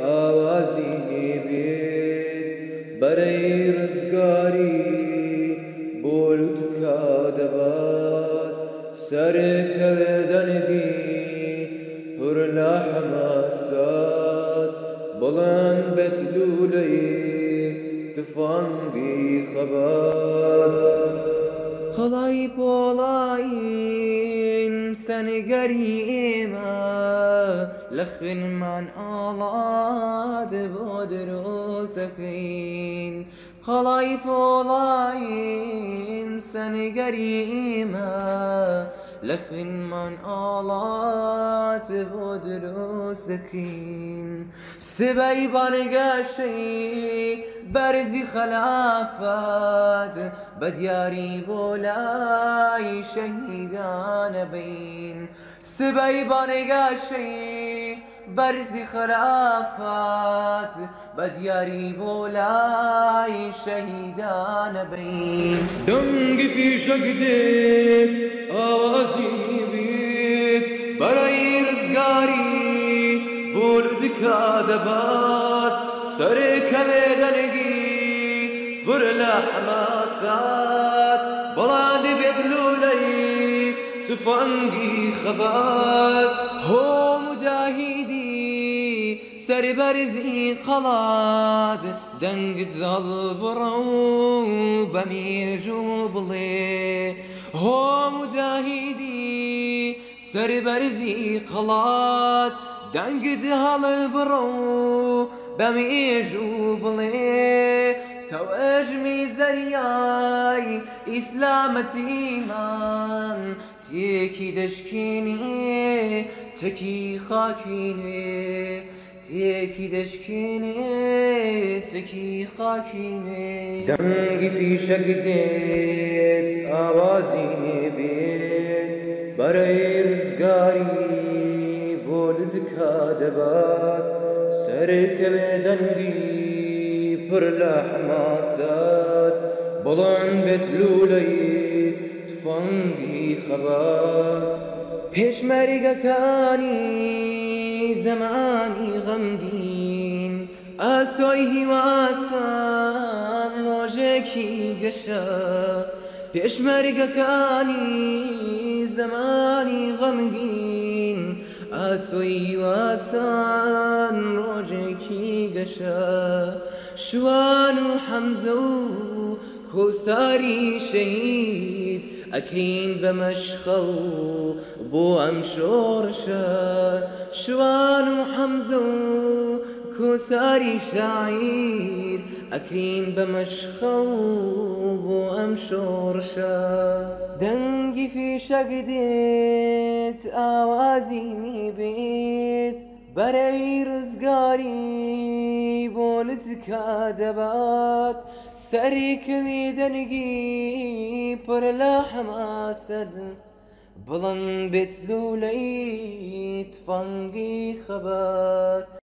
ئاوازی بێت بەرەی ڕزگاری بۆ لوتکا دەبات سەرکەوێ دەنگی پڕ لە حەماسات بەڵام بێت لولەی تفانگی خەبات قەڵای پۆڵاین سەنگەری ئێمە لە خوێنمان ئاڵات بۆ دروستەکەین قەڵای پۆڵاین سەنگەری ئێمە لە خوێنمان ئاڵات بۆ دروست دەکەین سبەی بانگەشەی بەرزی خەلافات بە دیاری بۆ لای شەهیدانە بین. سبەی بانگەشەی بەرزی خەلافات بە دیاری بۆ لای شەهیدانە بین دەنگی فیشەک دێت ئاوازی بێت بەرەی ڕزگاری بۆ لودکا دەبات سەرکەوێ دەنگی بر لە حماسات بەڵام دەبێت لولەی تفەنگی خەبات هۆ مجاهیدی سەربەرزی قەڵات دەنگت دڵ بڕە و بەمێژوو بڵێ هۆ مجاهیدی سەربەرزی قەڵات دەنگت هەڵ بڕە و بەمێژوو بڵێ تەوەژمی زەریای ئیسلامەتیمان تێکی دەشکێنێ چەکی خاکی نوێ تێکی دەشکێنێ چەکی خاکی نوێ دەنگی فیشەک دێت ئاوازی نێبێت بەرەی ڕزگاری بۆ لدکا دەبات. سەرکەوێ دەنگی پڕ لە حماسات. بەڵام بێت لولەی تفەنگی خەبات. پێشمەریگەکانی زەمانی غەمگین ئاسۆی هیواتان ڕۆژێکی گەشە پێشمەریگەکانی زەمانی غەمگین ئاسۆی هیواتان ڕۆژێکی گەشە شوان و حەمزە و شەهید ئەکەین بە مەشخە و بۆ ئەم شۆڕشە شوان و حەمزە و کۆساری شاعیر ئەکەین بە مەشخە و بۆ ئەم شۆڕشە دەنگی فیشەک دێت ئاوازی نیبێت بەرەی ڕزگاری بۆ لتکا دەبات سەری کەمی دەنگی پڕ لە حەماسەد بڵند بێت لولەی تفەنگی خەبات